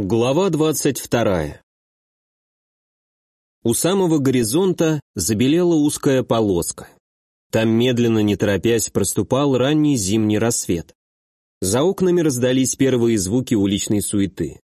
Глава двадцать вторая. У самого горизонта забелела узкая полоска. Там медленно, не торопясь, проступал ранний зимний рассвет. За окнами раздались первые звуки уличной суеты.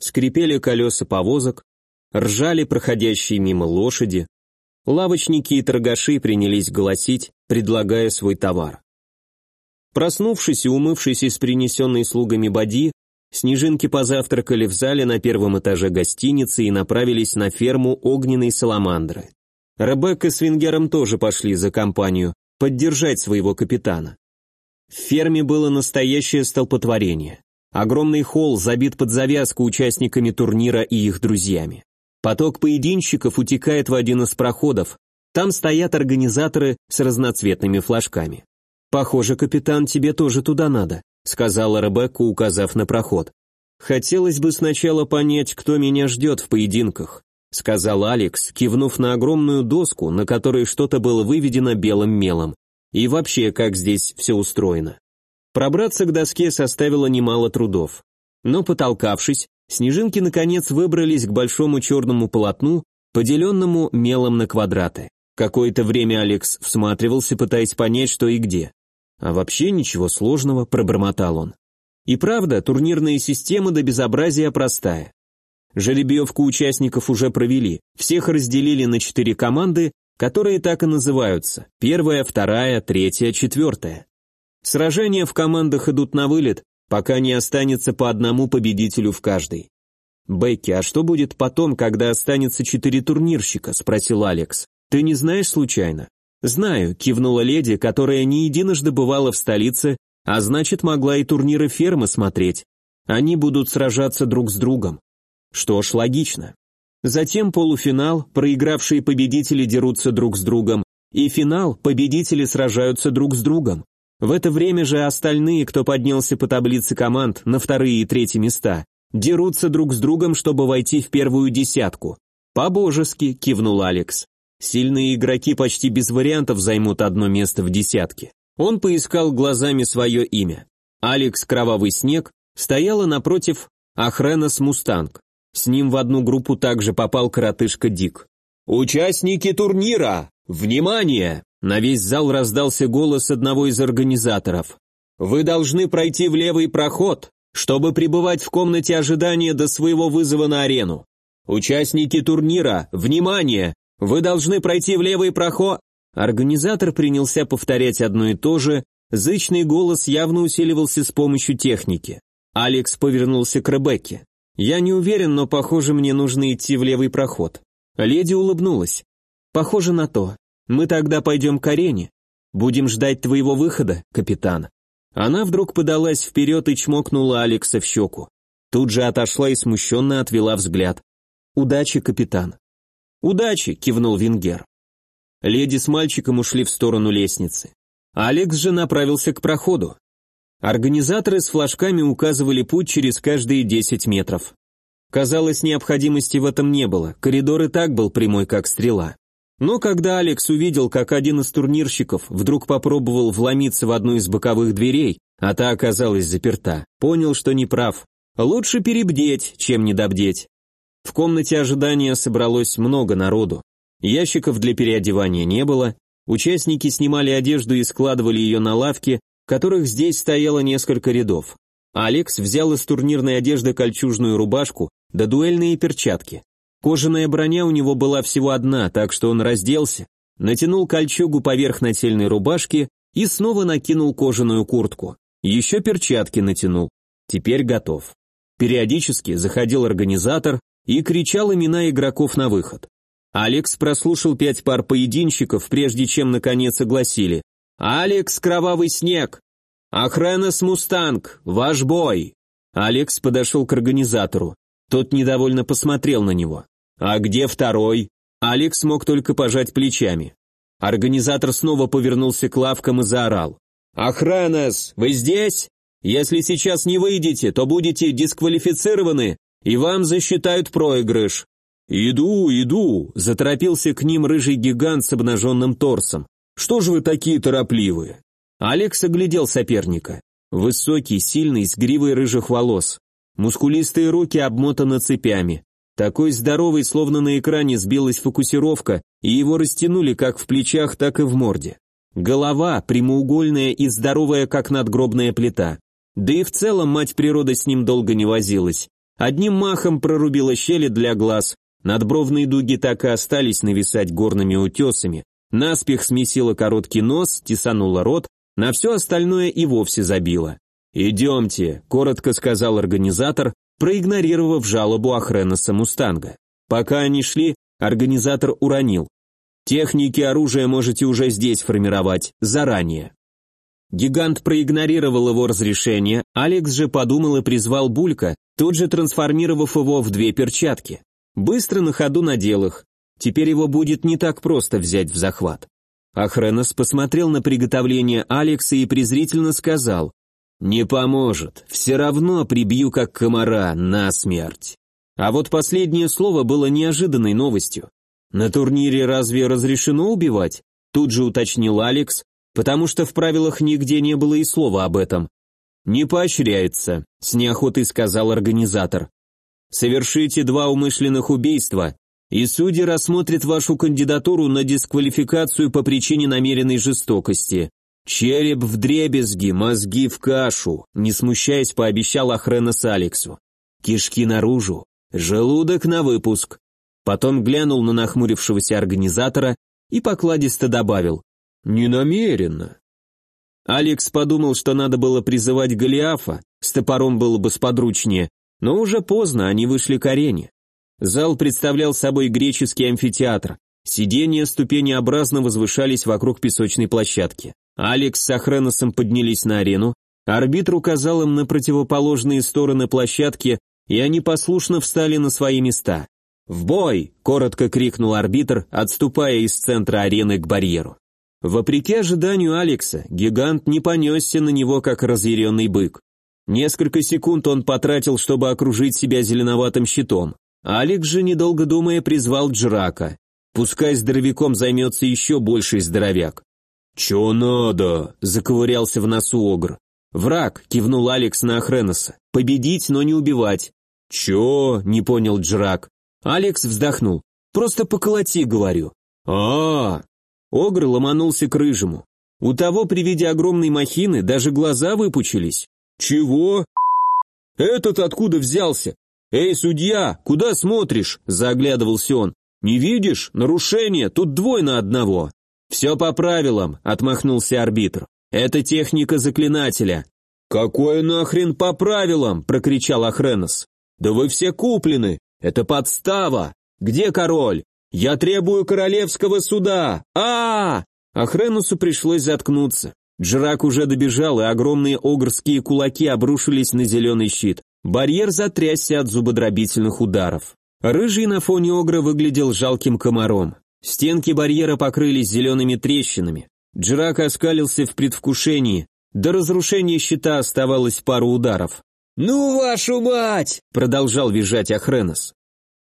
Скрипели колеса повозок, ржали проходящие мимо лошади, лавочники и торгаши принялись голосить, предлагая свой товар. Проснувшись и умывшись из принесенной слугами боди, Снежинки позавтракали в зале на первом этаже гостиницы и направились на ферму огненной саламандры. Ребекка с Венгером тоже пошли за компанию, поддержать своего капитана. В ферме было настоящее столпотворение. Огромный холл забит под завязку участниками турнира и их друзьями. Поток поединщиков утекает в один из проходов. Там стоят организаторы с разноцветными флажками. «Похоже, капитан, тебе тоже туда надо», сказала Ребекка, указав на проход. «Хотелось бы сначала понять, кто меня ждет в поединках», сказал Алекс, кивнув на огромную доску, на которой что-то было выведено белым мелом. И вообще, как здесь все устроено. Пробраться к доске составило немало трудов. Но потолкавшись, снежинки наконец выбрались к большому черному полотну, поделенному мелом на квадраты. Какое-то время Алекс всматривался, пытаясь понять, что и где. А вообще ничего сложного, пробормотал он. И правда, турнирная система до безобразия простая. Жеребьевку участников уже провели, всех разделили на четыре команды, которые так и называются. Первая, вторая, третья, четвертая. Сражения в командах идут на вылет, пока не останется по одному победителю в каждой. «Бекки, а что будет потом, когда останется четыре турнирщика?» – спросил Алекс. «Ты не знаешь случайно?» «Знаю», — кивнула леди, которая не единожды бывала в столице, а значит, могла и турниры фермы смотреть. Они будут сражаться друг с другом. Что ж, логично. Затем полуфинал, проигравшие победители дерутся друг с другом, и финал, победители сражаются друг с другом. В это время же остальные, кто поднялся по таблице команд на вторые и третьи места, дерутся друг с другом, чтобы войти в первую десятку. «По-божески», — кивнул Алекс. Сильные игроки почти без вариантов займут одно место в десятке. Он поискал глазами свое имя. Алекс Кровавый Снег стояла напротив Ахренас Мустанг. С ним в одну группу также попал коротышка Дик. «Участники турнира! Внимание!» На весь зал раздался голос одного из организаторов. «Вы должны пройти в левый проход, чтобы пребывать в комнате ожидания до своего вызова на арену. Участники турнира, внимание! Вы должны пройти в левый проход. Организатор принялся повторять одно и то же, зычный голос явно усиливался с помощью техники. Алекс повернулся к Ребекке. «Я не уверен, но, похоже, мне нужно идти в левый проход». Леди улыбнулась. «Похоже на то. Мы тогда пойдем к арене. Будем ждать твоего выхода, капитан». Она вдруг подалась вперед и чмокнула Алекса в щеку. Тут же отошла и смущенно отвела взгляд. «Удачи, капитан». «Удачи!» – кивнул Вингер. Леди с мальчиком ушли в сторону лестницы. Алекс же направился к проходу. Организаторы с флажками указывали путь через каждые 10 метров. Казалось, необходимости в этом не было, коридор и так был прямой, как стрела. Но когда Алекс увидел, как один из турнирщиков вдруг попробовал вломиться в одну из боковых дверей, а та оказалась заперта, понял, что не прав. Лучше перебдеть, чем недобдеть. В комнате ожидания собралось много народу. Ящиков для переодевания не было, участники снимали одежду и складывали ее на лавке, которых здесь стояло несколько рядов. Алекс взял из турнирной одежды кольчужную рубашку да дуэльные перчатки. Кожаная броня у него была всего одна, так что он разделся, натянул кольчугу поверх нательной рубашки и снова накинул кожаную куртку. Еще перчатки натянул. Теперь готов. Периодически заходил организатор, и кричал имена игроков на выход. Алекс прослушал пять пар поединщиков, прежде чем наконец огласили. «Алекс, кровавый снег! Охрана Мустанг! Ваш бой!» Алекс подошел к организатору. Тот недовольно посмотрел на него. «А где второй?» Алекс мог только пожать плечами. Организатор снова повернулся к лавкам и заорал. «Охранас, вы здесь? Если сейчас не выйдете, то будете дисквалифицированы и вам засчитают проигрыш». «Иду, иду», — заторопился к ним рыжий гигант с обнаженным торсом. «Что же вы такие торопливые?» Алекс оглядел соперника. Высокий, сильный, с гривой рыжих волос. Мускулистые руки обмотаны цепями. Такой здоровый, словно на экране сбилась фокусировка, и его растянули как в плечах, так и в морде. Голова прямоугольная и здоровая, как надгробная плита. Да и в целом мать природа с ним долго не возилась. Одним махом прорубила щели для глаз, надбровные дуги так и остались нависать горными утесами, наспех смесила короткий нос, тесанула рот, на все остальное и вовсе забила. «Идемте», — коротко сказал организатор, проигнорировав жалобу Ахреноса Мустанга. Пока они шли, организатор уронил. «Техники оружия можете уже здесь формировать, заранее». Гигант проигнорировал его разрешение, Алекс же подумал и призвал Булька, тут же трансформировав его в две перчатки. Быстро на ходу надел их. Теперь его будет не так просто взять в захват. Ахренос посмотрел на приготовление Алекса и презрительно сказал, «Не поможет, все равно прибью как комара, на смерть». А вот последнее слово было неожиданной новостью. «На турнире разве разрешено убивать?» Тут же уточнил Алекс, потому что в правилах нигде не было и слова об этом. «Не поощряется», — с неохотой сказал организатор. «Совершите два умышленных убийства, и судьи рассмотрят вашу кандидатуру на дисквалификацию по причине намеренной жестокости. Череп в дребезги, мозги в кашу», — не смущаясь, пообещал Ахренос Алексу. «Кишки наружу, желудок на выпуск». Потом глянул на нахмурившегося организатора и покладисто добавил. «Не намеренно». Алекс подумал, что надо было призывать Голиафа, с топором было бы сподручнее, но уже поздно, они вышли к арене. Зал представлял собой греческий амфитеатр. Сиденья ступенеобразно возвышались вокруг песочной площадки. Алекс с Охреносом поднялись на арену, арбитр указал им на противоположные стороны площадки, и они послушно встали на свои места. «В бой!» – коротко крикнул арбитр, отступая из центра арены к барьеру. Вопреки ожиданию Алекса, гигант не понесся на него, как разъяренный бык. Несколько секунд он потратил, чтобы окружить себя зеленоватым щитом. Алекс же, недолго думая, призвал Джрака. Пускай здоровяком займется еще больший здоровяк. «Че надо?» – заковырялся в носу Огр. «Враг», – кивнул Алекс на Охреноса. «Победить, но не убивать». «Че?» – не понял Джрак. Алекс вздохнул. «Просто поколоти, говорю». «А, Огр ломанулся к рыжему. У того при виде огромной махины даже глаза выпучились. «Чего?» «Этот откуда взялся?» «Эй, судья, куда смотришь?» – заглядывался он. «Не видишь? Нарушение, тут двое на одного». «Все по правилам», – отмахнулся арбитр. «Это техника заклинателя». «Какое нахрен по правилам?» – прокричал Ахренос. «Да вы все куплены! Это подстава! Где король? «Я требую королевского суда! а, -а, пришлось заткнуться. Джрак уже добежал, и огромные огрские кулаки обрушились на зеленый щит. Барьер затрясся от зубодробительных ударов. Рыжий на фоне огра выглядел жалким комаром. Стенки барьера покрылись зелеными трещинами. Джрак оскалился в предвкушении. До разрушения щита оставалось пару ударов. «Ну, вашу мать!» — продолжал визжать Охренос.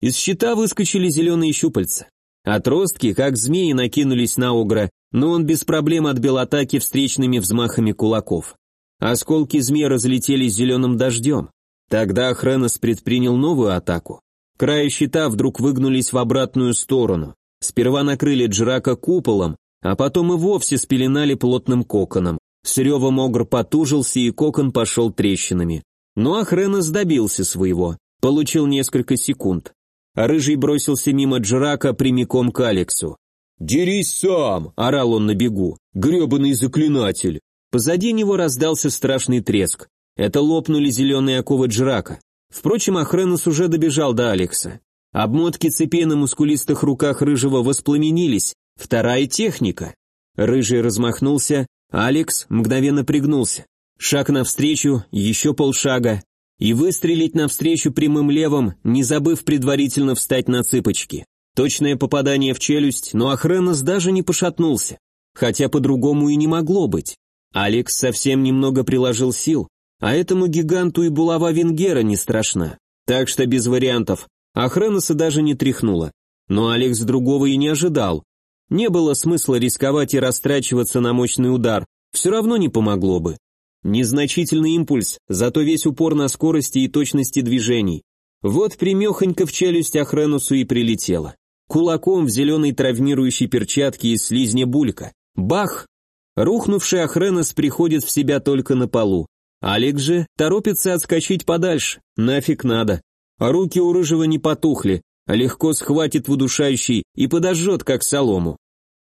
Из щита выскочили зеленые щупальца. Отростки, как змеи, накинулись на Огра, но он без проблем отбил атаки встречными взмахами кулаков. Осколки змеи разлетелись зеленым дождем. Тогда Хренос предпринял новую атаку. Края щита вдруг выгнулись в обратную сторону. Сперва накрыли Джрака куполом, а потом и вовсе спеленали плотным коконом. С ревом Огр потужился, и кокон пошел трещинами. Но Ахренос добился своего, получил несколько секунд а рыжий бросился мимо Джрака прямиком к Алексу. «Дерись сам!» – орал он на бегу. «Гребаный заклинатель!» Позади него раздался страшный треск. Это лопнули зеленые оковы Джрака. Впрочем, Ахренус уже добежал до Алекса. Обмотки цепей на мускулистых руках Рыжего воспламенились. Вторая техника. Рыжий размахнулся, Алекс мгновенно пригнулся. Шаг навстречу, еще полшага и выстрелить навстречу прямым левым, не забыв предварительно встать на цыпочки. Точное попадание в челюсть, но Охренос даже не пошатнулся, хотя по-другому и не могло быть. Алекс совсем немного приложил сил, а этому гиганту и булава Венгера не страшна. Так что без вариантов. Охреноса даже не тряхнуло. Но Алекс другого и не ожидал. Не было смысла рисковать и растрачиваться на мощный удар, все равно не помогло бы. Незначительный импульс, зато весь упор на скорости и точности движений. Вот примехонько в челюсть Ахренусу и прилетело. Кулаком в зеленой травмирующей перчатке из слизня булька. Бах! Рухнувший Ахренос приходит в себя только на полу. Алекс же торопится отскочить подальше. Нафиг надо. Руки у рыжего не потухли, легко схватит в удушающий и подожжет, как солому.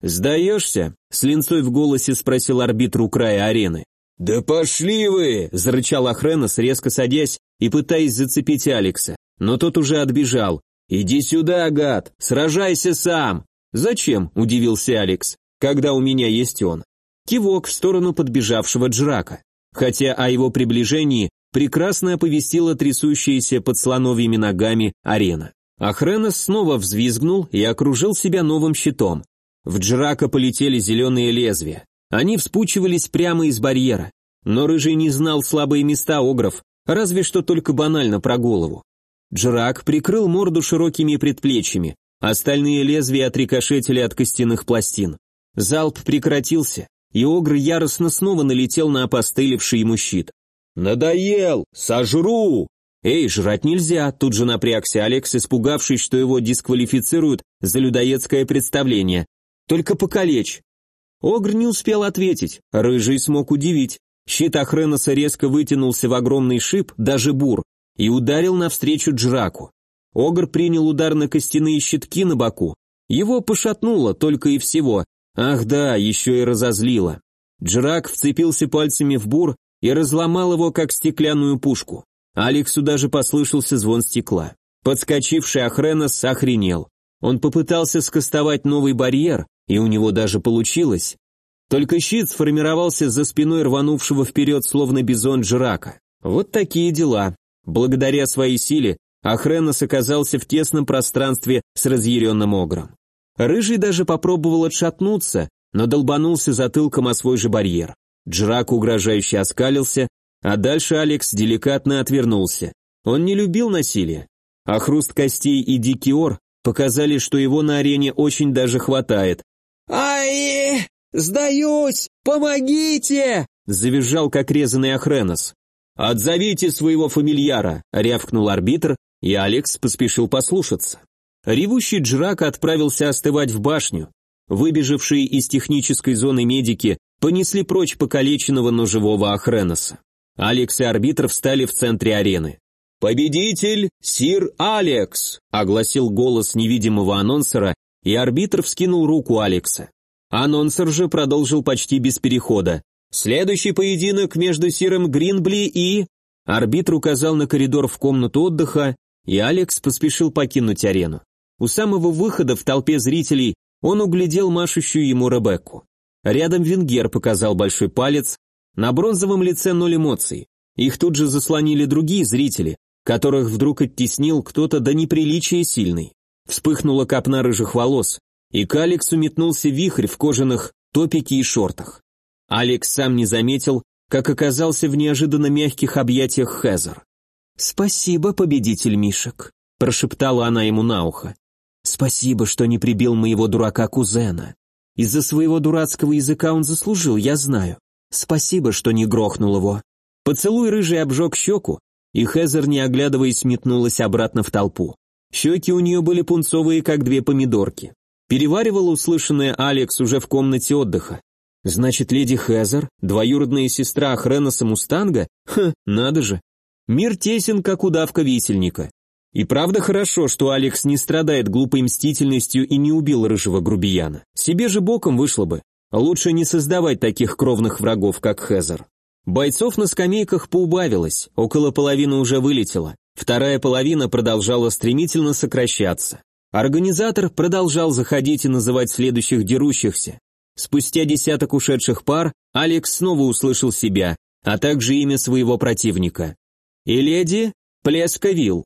«Сдаешься?» — с линцой в голосе спросил арбитр у края арены. «Да пошли вы!» — зарычал Ахренос, резко садясь и пытаясь зацепить Алекса. Но тот уже отбежал. «Иди сюда, гад! Сражайся сам!» «Зачем?» — удивился Алекс. «Когда у меня есть он». Кивок в сторону подбежавшего Джрака. Хотя о его приближении прекрасно оповестила трясущаяся под слоновьими ногами арена. Ахренос снова взвизгнул и окружил себя новым щитом. В Джрака полетели зеленые лезвия. Они вспучивались прямо из барьера. Но Рыжий не знал слабые места огров, разве что только банально про голову. Джрак прикрыл морду широкими предплечьями, остальные лезвия отрикошетили от костяных пластин. Залп прекратился, и Огр яростно снова налетел на опостылевший ему щит. «Надоел! Сожру!» «Эй, жрать нельзя!» Тут же напрягся Алекс, испугавшись, что его дисквалифицируют за людоедское представление. Только покалечь. Огр не успел ответить, Рыжий смог удивить. Щит Ахреноса резко вытянулся в огромный шип, даже бур, и ударил навстречу Джраку. Огр принял удар на костяные щитки на боку. Его пошатнуло только и всего. Ах да, еще и разозлило. Джрак вцепился пальцами в бур и разломал его, как стеклянную пушку. Алексу даже послышался звон стекла. Подскочивший Ахренос охренел. Он попытался скостовать новый барьер, и у него даже получилось. Только щит сформировался за спиной рванувшего вперед, словно бизон Джирака. Вот такие дела. Благодаря своей силе Ахренос оказался в тесном пространстве с разъяренным огром. Рыжий даже попробовал отшатнуться, но долбанулся затылком о свой же барьер. Джрак угрожающе оскалился, а дальше Алекс деликатно отвернулся. Он не любил насилие. А хруст костей и дикий ор показали, что его на арене очень даже хватает. «Ай! Сдаюсь! Помогите!» завизжал как резанный Ахренос. «Отзовите своего фамильяра!» — рявкнул арбитр, и Алекс поспешил послушаться. Ревущий Джрак отправился остывать в башню. Выбежавшие из технической зоны медики понесли прочь покалеченного, но живого Ахреноса. Алекс и арбитр встали в центре арены. «Победитель Сир Алекс!» — огласил голос невидимого анонсера, и арбитр вскинул руку Алекса. Анонсер же продолжил почти без перехода. «Следующий поединок между Сиром Гринбли и...» Арбитр указал на коридор в комнату отдыха, и Алекс поспешил покинуть арену. У самого выхода в толпе зрителей он углядел машущую ему Ребекку. Рядом Венгер показал большой палец, на бронзовом лице ноль эмоций. Их тут же заслонили другие зрители, которых вдруг оттеснил кто-то до неприличия сильный. Вспыхнула копна рыжих волос, и к Алексу метнулся вихрь в кожаных топике и шортах. Алекс сам не заметил, как оказался в неожиданно мягких объятиях Хезер. «Спасибо, победитель Мишек», – прошептала она ему на ухо. «Спасибо, что не прибил моего дурака-кузена. Из-за своего дурацкого языка он заслужил, я знаю. Спасибо, что не грохнул его». Поцелуй рыжий обжег щеку, и Хезер, не оглядываясь, метнулась обратно в толпу. Щеки у нее были пунцовые, как две помидорки. Переваривала услышанное Алекс уже в комнате отдыха. Значит, леди Хезер, двоюродная сестра Хреноса Мустанга? Ха, надо же. Мир тесен, как удавка висельника. И правда хорошо, что Алекс не страдает глупой мстительностью и не убил рыжего грубияна. Себе же боком вышло бы. Лучше не создавать таких кровных врагов, как Хезер. Бойцов на скамейках поубавилось, около половины уже вылетело, вторая половина продолжала стремительно сокращаться. Организатор продолжал заходить и называть следующих дерущихся. Спустя десяток ушедших пар Алекс снова услышал себя, а также имя своего противника. И леди Плесковил.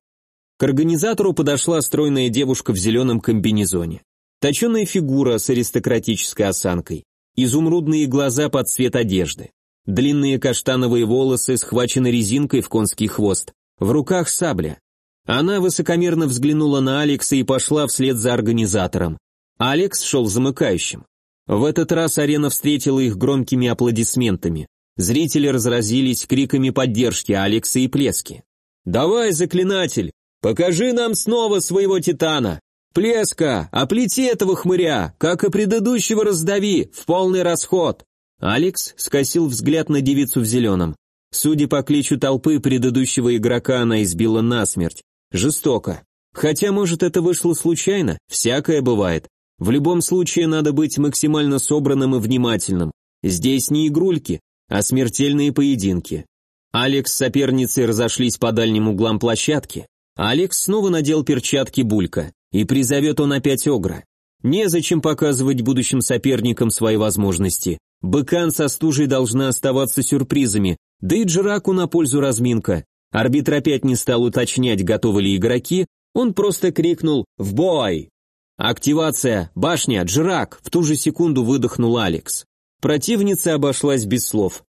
К организатору подошла стройная девушка в зеленом комбинезоне. Точеная фигура с аристократической осанкой, изумрудные глаза под цвет одежды. Длинные каштановые волосы схвачены резинкой в конский хвост. В руках сабля. Она высокомерно взглянула на Алекса и пошла вслед за организатором. Алекс шел замыкающим. В этот раз арена встретила их громкими аплодисментами. Зрители разразились криками поддержки Алекса и Плески. «Давай, заклинатель, покажи нам снова своего титана! Плеска, оплети этого хмыря, как и предыдущего раздави, в полный расход!» Алекс скосил взгляд на девицу в зеленом. Судя по кличу толпы, предыдущего игрока она избила насмерть. Жестоко. Хотя, может, это вышло случайно, всякое бывает. В любом случае надо быть максимально собранным и внимательным. Здесь не игрульки, а смертельные поединки. Алекс с соперницей разошлись по дальним углам площадки. Алекс снова надел перчатки Булька, и призовет он опять Огра. Незачем показывать будущим соперникам свои возможности. Быкан со стужей должна оставаться сюрпризами, да и Джираку на пользу разминка. Арбитр опять не стал уточнять, готовы ли игроки, он просто крикнул «В бой!». «Активация! Башня! Джирак!» В ту же секунду выдохнул Алекс. Противница обошлась без слов.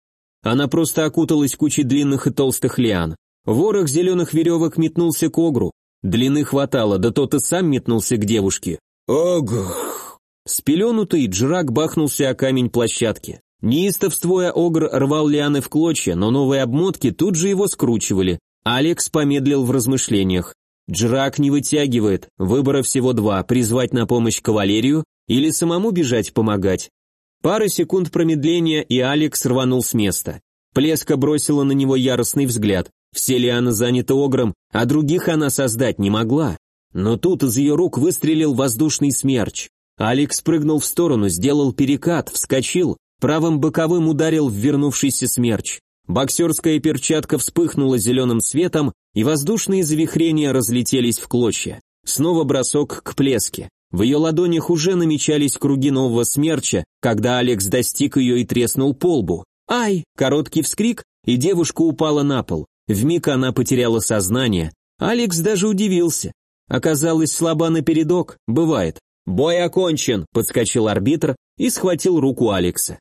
Она просто окуталась кучей длинных и толстых лиан. Ворох зеленых веревок метнулся к Огру. Длины хватало, да тот и сам метнулся к девушке. Ог! Спеленутый Джрак бахнулся о камень площадки. Неистовствуя Огр рвал лианы в клочья, но новые обмотки тут же его скручивали. Алекс помедлил в размышлениях. Джрак не вытягивает, выбора всего два, призвать на помощь кавалерию или самому бежать помогать. Пара секунд промедления, и Алекс рванул с места. Плеска бросила на него яростный взгляд. Все лианы заняты огром, а других она создать не могла. Но тут из ее рук выстрелил воздушный смерч. Алекс прыгнул в сторону, сделал перекат, вскочил, правым боковым ударил в вернувшийся смерч. Боксерская перчатка вспыхнула зеленым светом, и воздушные завихрения разлетелись в клочья. Снова бросок к плеске. В ее ладонях уже намечались круги нового смерча, когда Алекс достиг ее и треснул по лбу. «Ай!» – короткий вскрик, и девушка упала на пол. Вмиг она потеряла сознание. Алекс даже удивился. Оказалось, слаба напередок, бывает. «Бой окончен», – подскочил арбитр и схватил руку Алекса.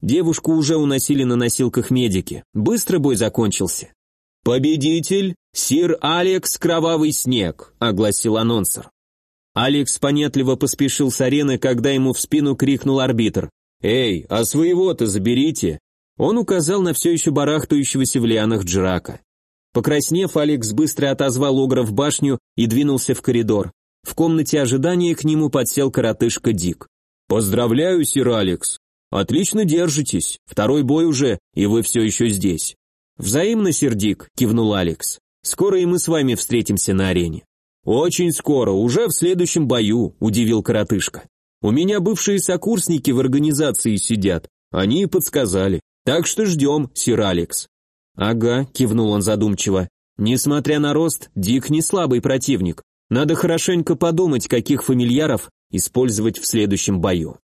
Девушку уже уносили на носилках медики. Быстро бой закончился. «Победитель – сир Алекс Кровавый Снег», – огласил анонсер. Алекс понятливо поспешил с арены, когда ему в спину крикнул арбитр. «Эй, а своего-то заберите!» Он указал на все еще барахтающегося в лианах Джирака. Покраснев, Алекс быстро отозвал Огра в башню и двинулся в коридор. В комнате ожидания к нему подсел коротышка Дик. «Поздравляю, сир Алекс! Отлично держитесь, второй бой уже, и вы все еще здесь». «Взаимно, сир Дик», — кивнул Алекс. «Скоро и мы с вами встретимся на арене». «Очень скоро, уже в следующем бою», – удивил коротышка. «У меня бывшие сокурсники в организации сидят, они и подсказали. Так что ждем, сир Алекс». «Ага», – кивнул он задумчиво. «Несмотря на рост, Дик не слабый противник. Надо хорошенько подумать, каких фамильяров использовать в следующем бою».